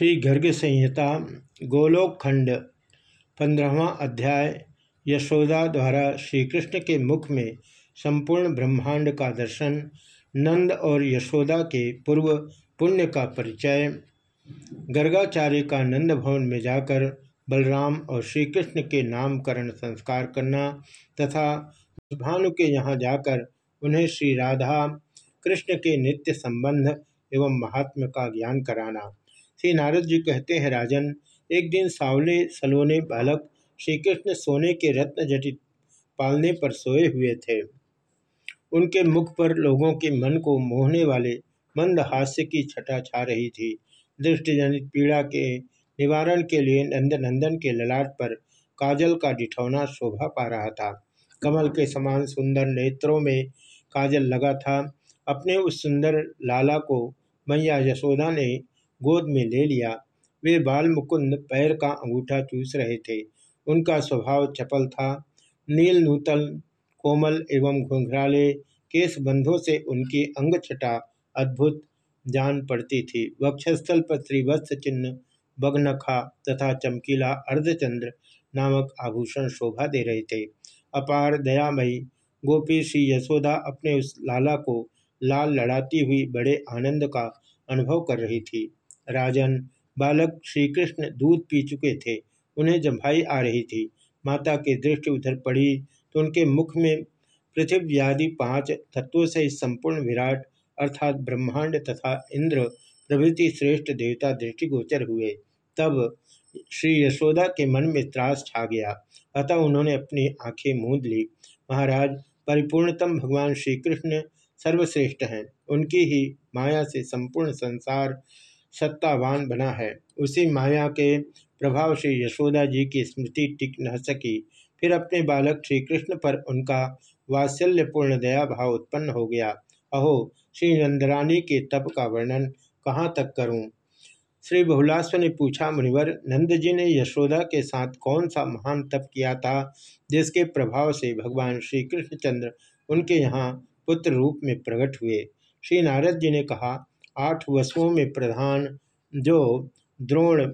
श्री गर्ग संहिता गोलोकखंड, पंद्रहवा अध्याय, यशोदा द्वारा श्री कृष्ण के मुख में संपूर्ण ब्रह्मांड का दर्शन, नंद और यशोदा के पूर्व पुण्य का परिचय, गर्गाचार्य का नंद भवन में जाकर बलराम और श्री कृष्ण के नामकरण संस्कार करना तथा भानु के यहाँ जाकर उन्हें श्री राधा, कृष्ण के नित्य संबंध एवं महात्म का ज्ञान कराना। श्री नारद जी कहते हैं, राजन, एक दिन सावले सलोने बालक श्री कृष्ण सोने के रत्न जटित पालने पर सोए हुए थे। उनके मुख पर लोगों के मन को मोहने वाले मंद हास्य की छटा छा रही थी। दृष्टिजनित पीड़ा के निवारण के लिए नंदनंदन के ललाट पर काजल का डिठौना शोभा पा रहा था। कमल के समान सुंदर नेत्रों में काजल लगा था। अपने उस सुंदर लाला को मैया यशोदा ने गोद में ले लिया। वे बाल मुकुंद पैर का अंगूठा चूस रहे थे। उनका स्वभाव चपल था। नील नूतल कोमल एवं घुंघराले केस बंधों से उनकी अंग छटा अद्भुत जान पड़ती थी। वक्षस्थल पर त्रिवत्स चिन्ह, बगनखा तथा चमकीला अर्धचंद्र नामक आभूषण शोभा दे रहे थे। अपार दयामयी गोपी श्री यशोदा अपने उस लाला को लाल लड़ाती हुई बड़े आनंद का अनुभव कर रही थी। राजन, बालक श्री कृष्ण दूध पी चुके थे। उन्हें जम्भाई आ रही थी। माता की दृष्टि उधर पड़ी तो उनके मुख में पृथ्वी आदि पाँच तत्वों से संपूर्ण विराट अर्थात ब्रह्मांड तथा इंद्र प्रभृति श्रेष्ठ देवता दृष्टिगोचर हुए। तब श्री यशोदा के मन में त्रास छा गया। अतः उन्होंने अपनी आँखें मूंद ली। महाराज, परिपूर्णतम भगवान श्री कृष्ण सर्वश्रेष्ठ हैं। उनकी ही माया से संपूर्ण संसार सत्तावान बना है। उसी माया के प्रभाव से यशोदा जी की स्मृति टिक न सकी। फिर अपने बालक श्री कृष्ण पर उनका वात्सल्यपूर्ण दया भाव उत्पन्न हो गया। अहो श्री नंदरानी के तप का वर्णन कहाँ तक करूँ? श्री बहुलास्व ने पूछा, मुनिवर, नंद जी ने यशोदा के साथ कौन सा महान तप किया था, जिसके प्रभाव से भगवान श्री कृष्णचंद्र उनके यहाँ पुत्र रूप में प्रकट हुए? श्री नारद जी ने कहा आठ वसुओं में प्रधान जो द्रोण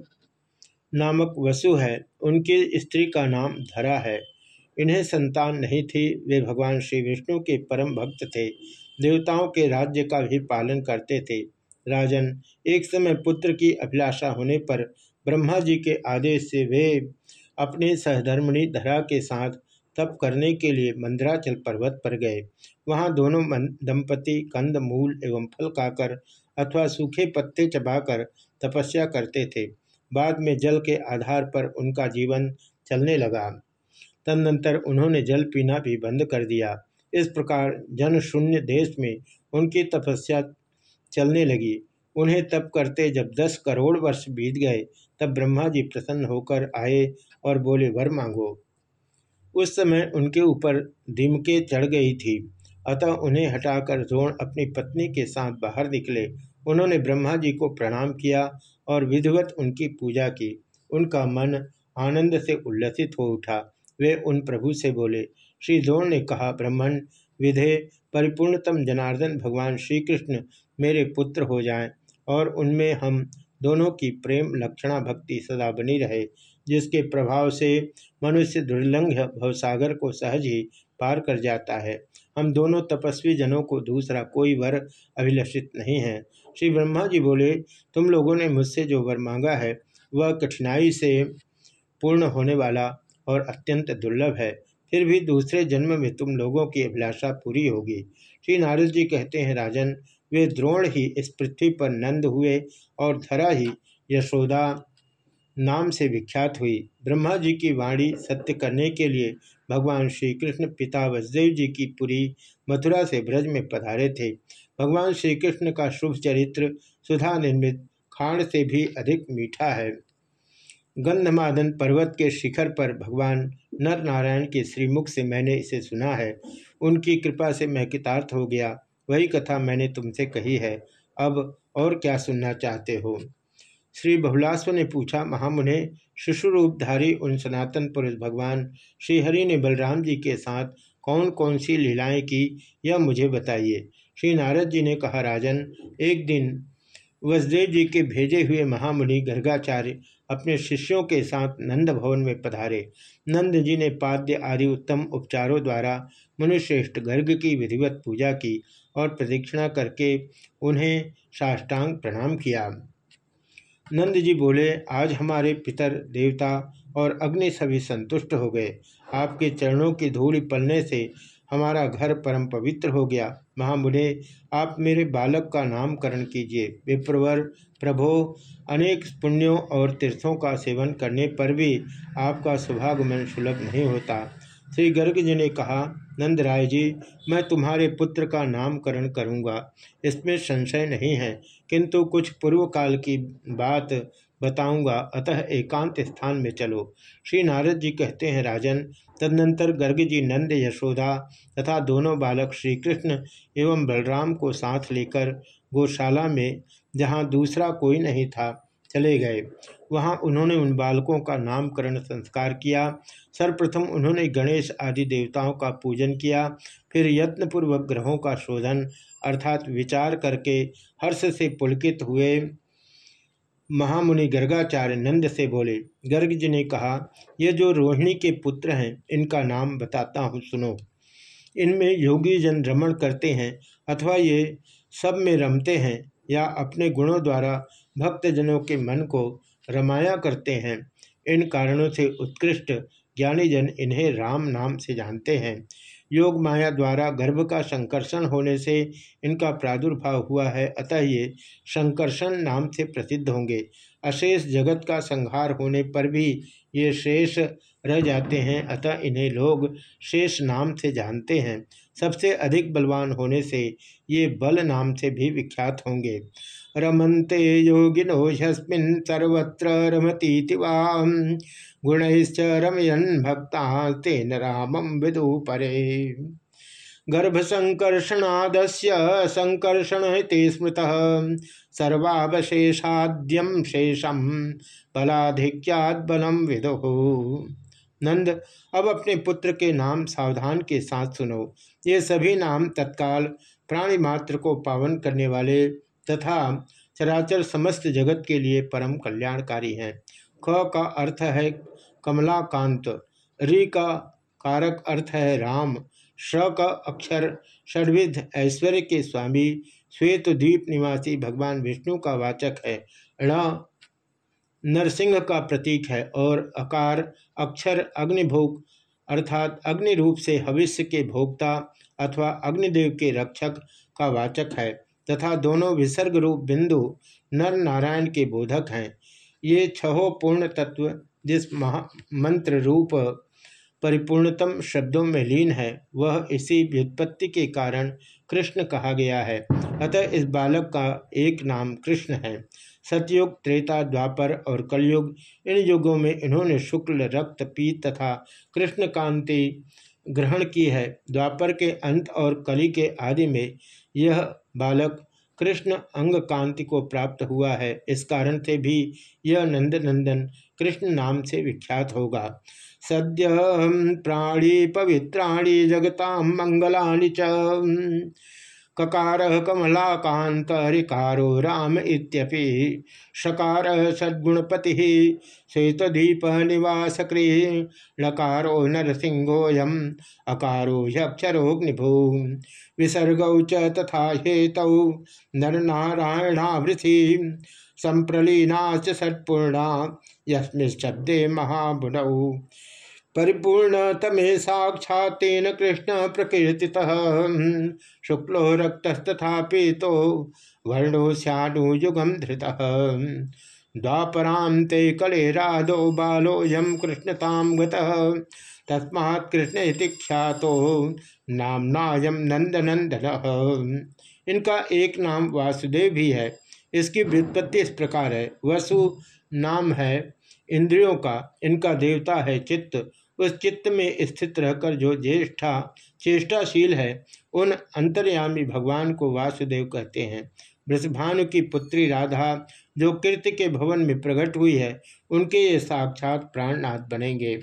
नामक वसु है, उनकी स्त्री का नाम धरा है। इन्हें संतान नहीं थी, वे भगवान श्री विष्णु के परम भक्त थे। देवताओं के राज्य का भी पालन करते थे। राजन, एक समय पुत्र की अभिलाषा होने पर ब्रह्मा जी के आदेश से वे अपने सहधर्मणि धरा के साथ तप करने के लिए मंदराचल पर्वत पर गए। वहाँ दोनों दंपति, कंद, मूल एवं फल खाकर अथवा सूखे पत्ते चबाकर तपस्या करते थे। बाद में जल के आधार पर उनका जीवन चलने लगा। तदनंतर उन्होंने जल पीना भी बंद कर दिया। इस प्रकार जन शून्य देश में उनकी तपस्या चलने लगी। उन्हें तप करते जब दस करोड़ वर्ष बीत गए, तब ब्रह्मा जी प्रसन्न होकर आए और बोले, वर मांगो। उस समय उनके ऊपर दिमके चढ़ गई थी। अतः उन्हें हटाकर द्रोण अपनी पत्नी के साथ बाहर निकले। उन्होंने ब्रह्मा जी को प्रणाम किया और विधिवत उनकी पूजा की। उनका मन आनंद से उल्लसित हो उठा। वे उन प्रभु से बोले, श्री द्रोण ने कहा, ब्राह्मण, विधे, परिपूर्णतम जनार्दन भगवान श्री कृष्ण मेरे पुत्र हो जाएँ और उनमें हम दोनों की प्रेम लक्षणा भक्ति सदा बनी रहे, जिसके प्रभाव से मनुष्य दुर्लंघ भवसागर को सहज ही पार कर जाता है। हम दोनों तपस्वी जनों को दूसरा कोई वर अभिलषित नहीं है। श्री ब्रह्मा जी बोले, तुम लोगों ने मुझसे जो वर मांगा है, वह कठिनाई से पूर्ण होने वाला और अत्यंत दुर्लभ है। फिर भी दूसरे जन्म में तुम लोगों की अभिलाषा पूरी होगी श्री नारद जी कहते हैं, राजन, वे द्रोण ही इस पृथ्वी पर नंद हुए और धरा ही यशोदा नाम से विख्यात हुई। ब्रह्मा जी की वाणी सत्य करने के लिए भगवान श्री कृष्ण पिता वसुदेव जी की पुरी मथुरा से ब्रज में पधारे थे। भगवान श्री कृष्ण का शुभ चरित्र सुधा निर्मित खाण से भी अधिक मीठा है। गंधमादन पर्वत के शिखर पर भगवान नर नारायण के श्रीमुख से मैंने इसे सुना है। उनकी कृपा से मैं कितार्थ हो गया। वही कथा मैंने तुमसे कही है। अब और क्या सुनना चाहते हो? श्री बहुलास्व ने पूछा, महामुने, शिशुरूपधारी उन सनातन पुरुष भगवान श्रीहरि ने बलराम जी के साथ कौन कौन सी लीलाएँ की, यह मुझे बताइए। श्री नारद जी ने कहा, राजन, एक दिन वसुदेव जी के भेजे हुए महामुनि गर्गाचार्य अपने शिष्यों के साथ नंद भवन में पधारे। नंद जी ने पाद्य आदि उत्तम उपचारों द्वारा मुनिश्रेष्ठ गर्ग की विधिवत पूजा की और प्रदक्षिणा करके उन्हें साष्टांग प्रणाम किया। नंद जी बोले, आज हमारे पितर, देवता और अग्नि सभी संतुष्ट हो गए। आपके चरणों की धूल पलने से हमारा घर परम पवित्र हो गया। महामुने, आप मेरे बालक का नामकरण कीजिए। विप्रवर, प्रभो, अनेक पुण्यों और तीर्थों का सेवन करने पर भी आपका सौभाग्यमन सुलभ नहीं होता। श्री गर्ग जी ने कहा, नंद राय जी, मैं तुम्हारे पुत्र का नामकरण करूँगा। इसमें संशय नहीं है। किंतु कुछ पूर्व काल की बात बताऊँगा। अतः एकांत स्थान में चलो। श्री नारद जी कहते हैं, राजन, तदनंतर गर्ग जी नंद, यशोदा तथा दोनों बालक श्री कृष्ण एवं बलराम को साथ लेकर गौशाला में, जहाँ दूसरा कोई नहीं था। चले गए। वहाँ उन्होंने उन बालकों का नामकरण संस्कार किया। सर्वप्रथम उन्होंने गणेश आदि देवताओं का पूजन किया। फिर यत्नपूर्वक ग्रहों का शोधन अर्थात विचार करके हर्ष से पुलकित हुए। महामुनि गर्गाचार्य नंद से बोले, गर्ग जी ने कहा, ये जो रोहिणी के पुत्र हैं, इनका नाम बताता हूँ, सुनो। इनमें योगी जन रमण करते हैं अथवा ये सब में रमते हैं या अपने गुणों द्वारा भक्तजनों के मन को रमाया करते हैं। इन कारणों से उत्कृष्ट ज्ञानी जन इन्हें राम नाम से जानते हैं। योग माया द्वारा गर्भ का संकर्षण होने से इनका प्रादुर्भाव हुआ है, अतः ये संकर्षण नाम से प्रसिद्ध होंगे। अशेष जगत का संहार होने पर भी ये शेष रह जाते हैं, अतः इन्हें लोग शेष नाम से जानते हैं। सबसे अधिक बलवान होने से ये बल नाम से भी विख्यात होंगे। रमन्ते योगिनो यस्मिन् सर्वत्र रमती वाम। गुणश्च रमयन भक्ता तेन रामम विदु परे गर्भसंकर्षणादस्य संकर्षण स्मृत। सर्वावशेषाद्यम शेषम बलाधिक्याद बलम विदु। नंद, अब अपने पुत्र के नाम सावधान के साथ सुनो। ये सभी नाम तत्काल प्राणी मात्र को पावन करने वाले तथा चराचर समस्त जगत के लिए परम कल्याणकारी हैं। ख का अर्थ है कमलाकांत, रि का कारक अर्थ है राम, श का अक्षर षडविध ऐश्वर्य के स्वामी, श्वेत द्वीप निवासी भगवान विष्णु का वाचक है, ण नरसिंह का प्रतीक है और अकार, अक्षर, अग्निभोग अर्थात अग्नि रूप से भविष्य के भोक्ता अथवा अग्निदेव के रक्षक का वाचक है तथा दोनों विसर्ग रूप बिंदु नर नारायण के बोधक हैं। ये छहों पूर्ण तत्व जिस महा मंत्र रूप परिपूर्णतम शब्दों में लीन है, वह इसी व्युत्पत्ति के कारण कृष्ण कहा गया है। अतः इस बालक का एक नाम कृष्ण है। सतयुग, त्रेता, द्वापर और कलयुग, इन युगों में इन्होंने शुक्ल, रक्त, पीत तथा कृष्ण कांति ग्रहण की है। द्वापर के अंत और कली के आदि में यह बालक कृष्ण अंग कांति को प्राप्त हुआ है। इस कारण से भी यह नंद नंदन कृष्ण नाम से विख्यात होगा। सद्य प्राणी पवित्राणी जगता मंगला च। ककार कमलाकांत हरिकारो राम इत्यपि शकार सद्गुणपति श्वेतदीप निवास लकारो नरसिंहोयम अकारो यक्षरोग्निभू विसर्गौ च तथा हेतौ नरनारायणावृथि संप्रलीनाश्च षट्पूर्णा यस्मिशब्दे महाबुनौ परिपूर्ण तमे साक्षात तेन कृष्ण प्रकीर्ति शुक्लो रक्तस्तथा पीतो वर्णो सैनुयुगम धृत द्वापरांते कले राधो बालोयम कृष्णताम गस्मा कृष्ण इति ख्यातो नामनायम नंदनंदन इनका एक नाम वासुदेव भी है। इसकी व्युत्पत्ति इस प्रकार है। वसु नाम है, इंद्रियों का। इनका देवता है चित्त। उस चित्त में स्थित रहकर जो ज्येष्ठा, चेष्टाशील है, उन अंतर्यामी भगवान को वासुदेव कहते हैं। वृषभानु की पुत्री राधा, जो कीर्ति के भवन में प्रकट हुई है, उनके ये साक्षात प्राणनाथ बनेंगे।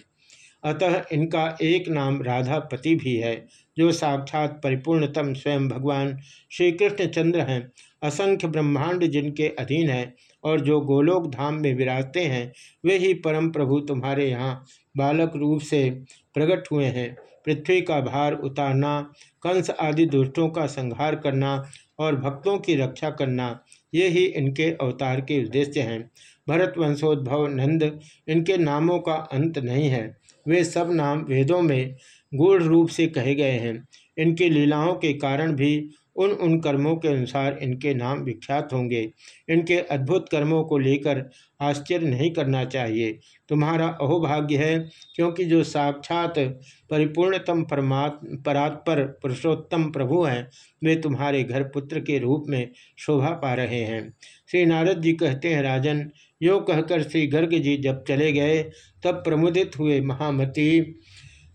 अतः इनका एक नाम राधापति भी है, जो साक्षात परिपूर्णतम स्वयं भगवान श्री कृष्ण चंद्र हैं। असंख्य ब्रह्मांड जिनके अधीन है और जो गोलोक धाम में विराजते हैं, वे ही परम प्रभु तुम्हारे यहाँ बालक रूप से प्रकट हुए हैं। पृथ्वी का भार उतारना, कंस आदि दुष्टों का संहार करना और भक्तों की रक्षा करना, ये ही इनके अवतार के उद्देश्य हैं। भरत वंशोद्भव नंद, इनके नामों का अंत नहीं है। वे सब नाम वेदों में गूढ़ रूप से कहे गए हैं। इनकी लीलाओं के कारण भी उन उन कर्मों के अनुसार इनके नाम विख्यात होंगे। इनके अद्भुत कर्मों को लेकर आश्चर्य नहीं करना चाहिए। तुम्हारा अहोभाग्य है, क्योंकि जो साक्षात परिपूर्णतम परमात्म परात्पर पुरुषोत्तम प्रभु हैं, वे तुम्हारे घर पुत्र के रूप में शोभा पा रहे हैं। श्री नारद जी कहते हैं, राजन, यो कहकर श्री गर्ग जी जब चले गए, तब प्रमुदित हुए महामती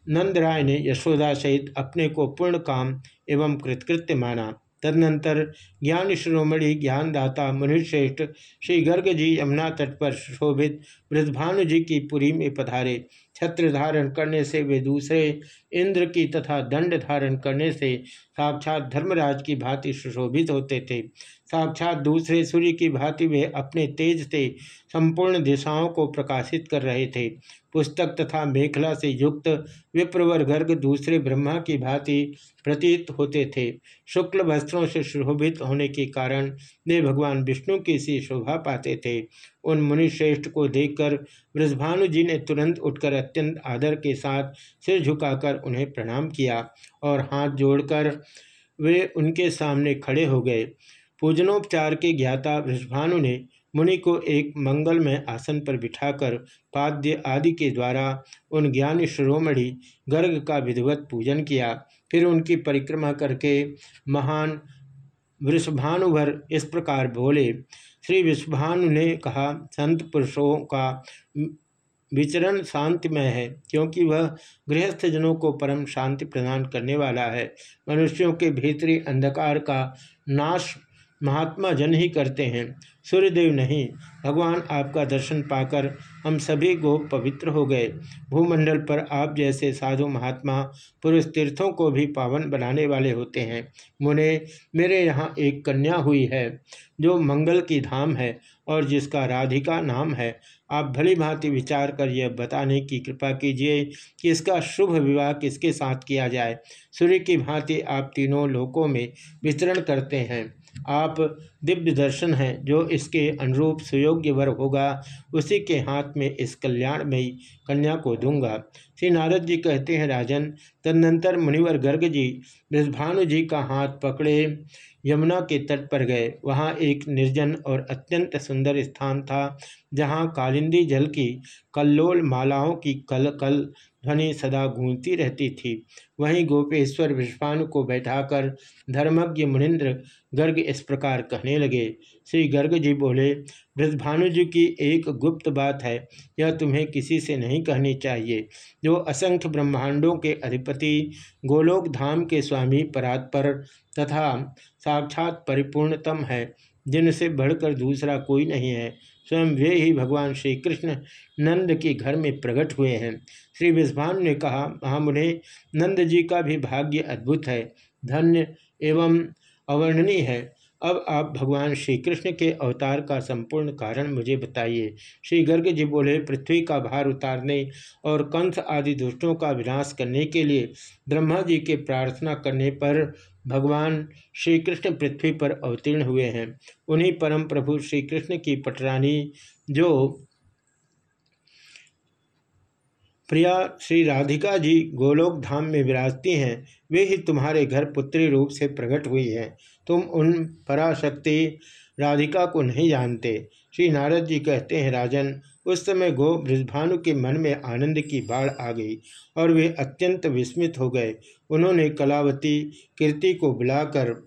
नंदराय ने यशोदा सहित अपने को पूर्ण काम एवं कृतकृत्य माना। तदनंतर ज्ञान श्रोमणि, ज्ञानदाता, मुनिश्रेष्ठ श्री गर्ग जी यमुना तट पर शोभित वृद्धभानु जी की पुरी में पधारे। छत्र धारण करने से वे दूसरे इंद्र की तथा दंड धारण करने से साक्षात धर्मराज की भांति सुशोभित होते थे। साक्षात दूसरे सूर्य की भांति वे अपने तेज से संपूर्ण दिशाओं को प्रकाशित कर रहे थे। पुस्तक तथा मेखला से युक्त विप्रवर गर्ग दूसरे ब्रह्मा की भांति प्रतीत होते थे। शुक्ल वस्त्रों से शोभित होने के कारण वे भगवान विष्णु की सी शोभा पाते थे। उन मुनिश्रेष्ठ को देखकर वृषभानु जी ने तुरंत उठकर अत्यंत आदर के साथ सिर झुकाकर उन्हें प्रणाम किया और हाथ जोड़कर वे उनके सामने खड़े हो गए। पूजनोपचार के ज्ञाता वृषभानु ने मुनि को एक मंगल में आसन पर बिठाकर पाद्य आदि के द्वारा उन ज्ञान शिरोमणि, गर्ग का विधिवत पूजन किया। फिर उनकी परिक्रमा करके महान वृषभानुभर इस प्रकार बोले श्री विश्वभानु ने कहा, संत पुरुषों का विचरण शांतिमय है, क्योंकि वह गृहस्थ जनों को परम शांति प्रदान करने वाला है। मनुष्यों के भीतरी अंधकार का नाश महात्मा जन ही करते हैं। सूर्यदेव नहीं, भगवान आपका दर्शन पाकर हम सभी गोप पवित्र हो गए। भूमंडल पर आप जैसे साधु महात्मा पुरुष तीर्थों को भी पावन बनाने वाले होते हैं। मुने, मेरे यहाँ एक कन्या हुई है, जो मंगल की धाम है और जिसका राधिका नाम है। आप भली भांति विचार कर यह बताने की कृपा कीजिए कि इसका शुभ विवाह किसके साथ किया जाए। सूर्य की भांति आप तीनों लोकों में विचरण करते हैं। आप दिव्य दर्शन हैं जो इसके अनुरूप सुयोग्य वर होगा, उसी के हाथ में इस कल्याणमयी कन्या को दूँगा। श्री नारद जी कहते हैं, राजन, तदनंतर मुनिवर गर्ग जी बृषभानु जी का हाथ पकड़े यमुना के तट पर गए। वहाँ एक निर्जन और अत्यंत सुंदर स्थान था, जहाँ कालिंदी जल की कल्लोल मालाओं की कल कल ध्वनि सदा गूंजती रहती थी। वहीं गोपेश्वर विश्वानु को बैठाकर धर्मज्ञ मुनिन्द्र गर्ग इस प्रकार कहने लगे, श्री गर्ग जी बोले वृद्धभानु जी की एक गुप्त बात है, यह तुम्हें किसी से नहीं कहनी चाहिए। जो असंख्य ब्रह्मांडों के अधिपति गोलोक धाम के स्वामी परात्पर तथा साक्षात परिपूर्णतम है जिनसे बढ़कर दूसरा कोई नहीं है, स्वयं वे ही भगवान श्री कृष्ण नंद के घर में प्रकट हुए हैं। श्री विस्वान ने कहा महामुने नंद जी का भी भाग्य अद्भुत है। धन्य एवं अवर्णनीय है। अब आप भगवान श्री कृष्ण के अवतार का संपूर्ण कारण मुझे बताइए। श्री गर्ग जी बोले, पृथ्वी का भार उतारने और कंस आदि दुष्टों का विनाश करने के लिए ब्रह्मा जी के प्रार्थना करने पर भगवान श्री कृष्ण पृथ्वी पर अवतीर्ण हुए हैं। उन्हीं परम प्रभु श्री कृष्ण की पटरानी, जो प्रिया, श्री राधिका जी गोलोक धाम में विराजती हैं। वे ही तुम्हारे घर पुत्री रूप से प्रकट हुई हैं। तुम उन पराशक्ति राधिका को नहीं जानते। श्री नारद जी कहते हैं, राजन, उस समय गो ब्रजभानु के मन में आनंद की बाढ़ आ गई और वे अत्यंत विस्मित हो गए। उन्होंने कलावती, कीर्ति को बुलाकर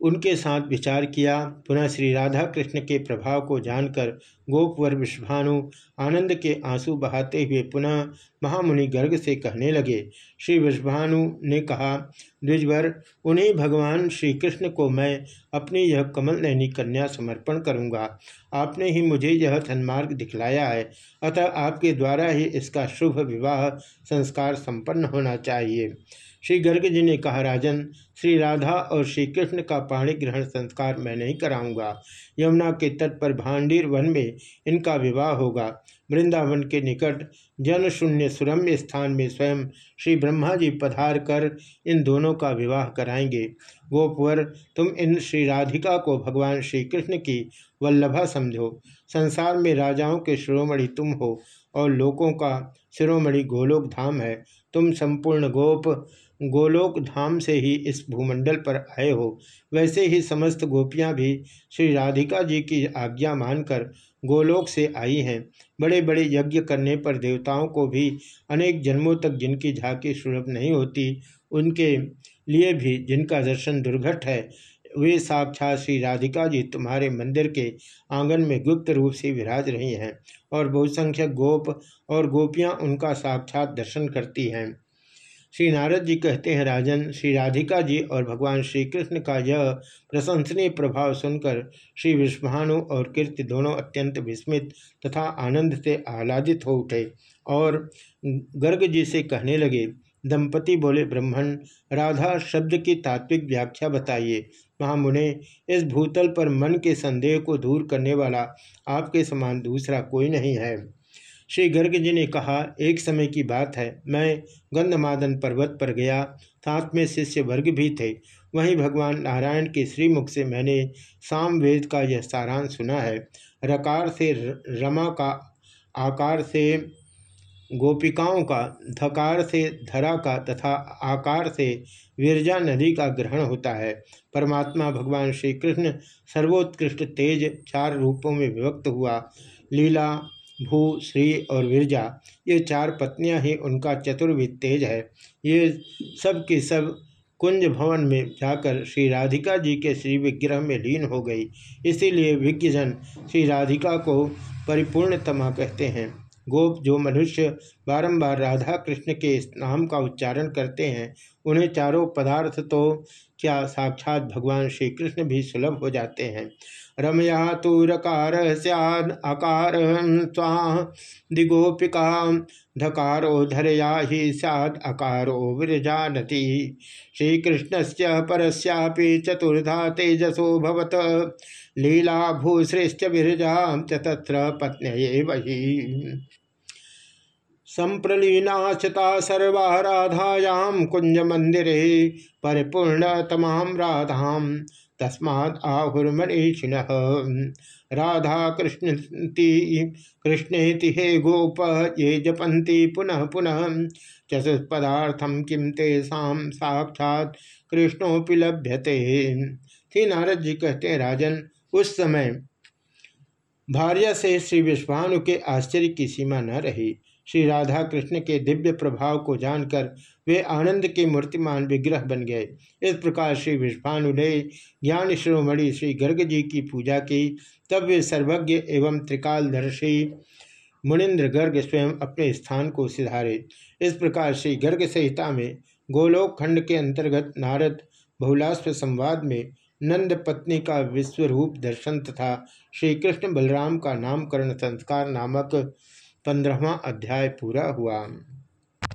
उनके साथ विचार किया। पुनः श्री राधा कृष्ण के प्रभाव को जानकर गोपवर विश्वभानु आनंद के आँसू बहाते हुए पुनः महामुनि गर्ग से कहने लगे। श्री विश्वभानु ने कहा, द्विजवर, उन्हें भगवान श्री कृष्ण को मैं अपनी यह कमल नैनी कन्या समर्पण करूँगा। आपने ही मुझे यह सन्मार्ग दिखलाया है। अतः आपके द्वारा ही इसका शुभ विवाह संस्कार संपन्न होना चाहिए। श्री गर्ग जी ने कहा, राजन, श्री राधा और श्री कृष्ण का पाणी ग्रहण संस्कार मैं नहीं कराऊँगा। यमुना के तट पर भांडीर वन में इनका विवाह होगा। वृंदावन के निकट जन शून्य सुरम्य स्थान में स्वयं श्री ब्रह्मा जी पधार कर इन दोनों का विवाह कराएँगे। गोपवर, तुम इन श्री राधिका को भगवान श्री कृष्ण की वल्लभा समझो। संसार में राजाओं के शिरोमणि तुम हो और लोगों का शिरोमणि गोलोक धाम है। तुम संपूर्ण गोप गोलोक धाम से ही इस भूमंडल पर आए हो। वैसे ही समस्त गोपियाँ भी श्री राधिका जी की आज्ञा मानकर गोलोक से आई हैं। बड़े बड़े यज्ञ करने पर देवताओं को भी अनेक जन्मों तक जिनकी झांकी सुलभ नहीं होती, उनके लिए भी जिनका दर्शन दुर्घट है, वे साक्षात श्री राधिका जी तुम्हारे मंदिर के आँगन में गुप्त रूप से विराज रही हैं और बहुसंख्यक गोप और गोपियाँ उनका साक्षात दर्शन करती हैं। श्री नारद जी कहते हैं, राजन, श्री राधिका जी और भगवान श्री कृष्ण का यह प्रशंसनीय प्रभाव सुनकर श्री विश्वानु और कीर्ति दोनों अत्यंत विस्मित तथा आनंद से आह्लादित हो उठे और गर्ग जी से कहने लगे, दंपति बोले, ब्रह्मण, राधा शब्द की तात्विक व्याख्या बताइए। महामुने, इस भूतल पर मन के संदेह को दूर करने वाला आपके समान दूसरा कोई नहीं है। श्री गर्ग जी ने कहा, एक समय की बात है। मैं गंधमादन पर्वत पर गया। साथ में शिष्य वर्ग भी थे। वहीं भगवान नारायण के श्रीमुख से मैंने सामवेद का यह सारांश सुना है। रकार से रमा का, आकार से गोपिकाओं का, धकार से धरा का तथा आकार से विरजा नदी का ग्रहण होता है। परमात्मा भगवान श्री कृष्ण सर्वोत्कृष्ट तेज चार रूपों में विभक्त हुआ। लीला भू, श्री और विरजा, ये चार पत्नियाँ ही उनका चतुर्विद तेज है। ये सब की सब कुंज भवन में जाकर श्री राधिका जी के श्री विग्रह में लीन हो गई। इसीलिए विज्ञजन श्री राधिका को परिपूर्णतमा कहते हैं। गोप, जो मनुष्य बारंबार राधा कृष्ण के इस नाम का उच्चारण करते हैं, उन्हें चारों पदार्थ तो क्या साक्षात भगवान श्री कृष्ण भी सुलभ हो जाते हैं। रमया तो रकार अकार दिगोपिका धकारो धरया ही सैद अकारो विरजानती। श्रीकृष्ण से परस्यापि चतुर्धा तेजसो भवत। लीला भूश्रेष्ठ विरजा तत्र पत्न वही संप्रलीनाचता सर्वा राधायां कुंज मंदिरे परिपूर्ण तमाम राधाम तस्मात् आहुर्मनीषिण राधा कृष्ण कृष्णेति हे गोप, ये जपन्ति पुनः पुनः। चतुष्पदार्थम किम तेषा साक्षात कृष्णोपि लभ्यते। श्री नारद जी कहते, राजन, उस समय भार्या से श्री विश्वानु के आश्चर्य की सीमा न रही। श्री राधा कृष्ण के दिव्य प्रभाव को जानकर वे आनंद के मूर्तिमान विग्रह बन गए। इस प्रकार श्री विश्वानु ने ज्ञान शिरोमणि श्री गर्ग जी की पूजा की। तब वे सर्वज्ञ एवं त्रिकालदर्शी मुनिन्द्र गर्ग स्वयं अपने स्थान को सिधारे। इस प्रकार श्री गर्ग संहिता में गोलोक खंड के अंतर्गत नारद बहुलास्व संवाद में नंद पत्नी का विश्वरूप दर्शन तथा श्री कृष्ण बलराम का नामकरण संस्कार नामक पंद्रहवा अध्याय पूरा हुआ।